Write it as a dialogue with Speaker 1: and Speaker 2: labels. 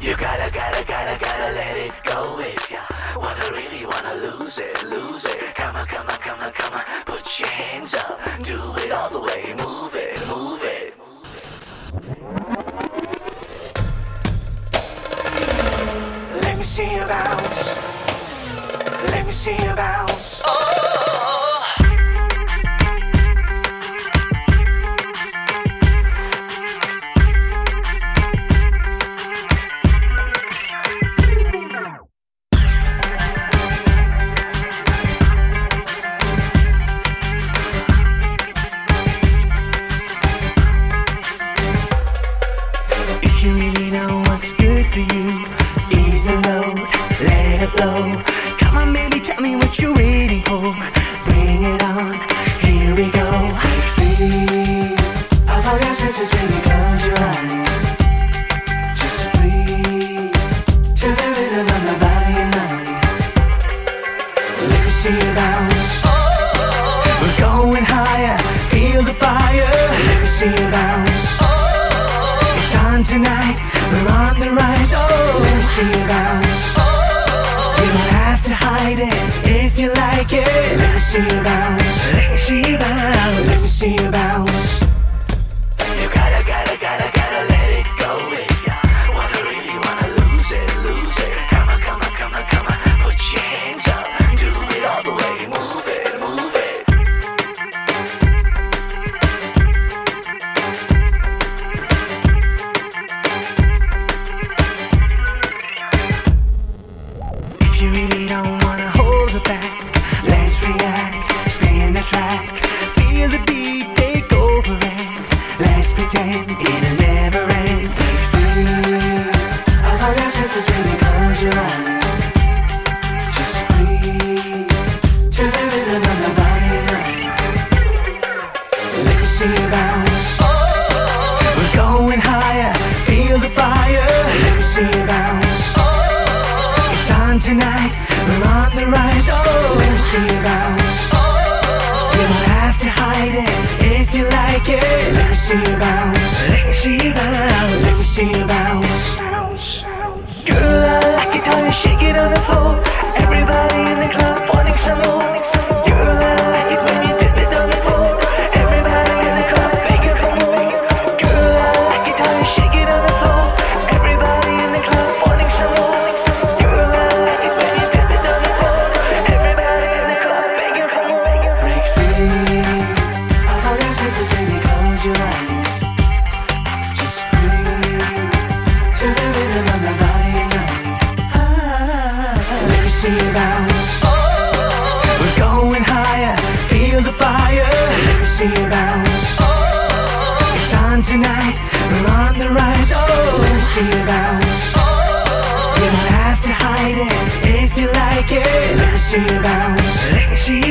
Speaker 1: You gotta, gotta, gotta, gotta let it go if ya wanna really wanna lose it, lose it. Come on, come on, come on, come on, put your hands up, do it all the way, move it, move it. Let me see you bounce. Let me see you bounce. Really know what's good for you, ease the load, let it go. Come on, baby, tell me what you're waiting for. We're on the rise. Oh, let me see you bounce. You don't have to hide it if you like it. Let me see you bounce. Let me see you bounce. Let me see you bounce. Your baby, close your eyes. Just breathe to the rhythm of my body and mind. Let me see you bounce. We're going higher, feel the fire. Let me see you bounce. It's on tonight, we're on the rise. Oh, let me see you bounce. You don't have to hide it if you like it. Let me see you bounce. Let me see you bounce. Let me see you bounce. Shake it on the floor. See bounce. We're going higher, feel the fire. Let me see you bounce. It's on tonight, we're on the rise. Oh, let me see you bounce. You don't have to hide it if you like it. Let me see you bounce. Let me see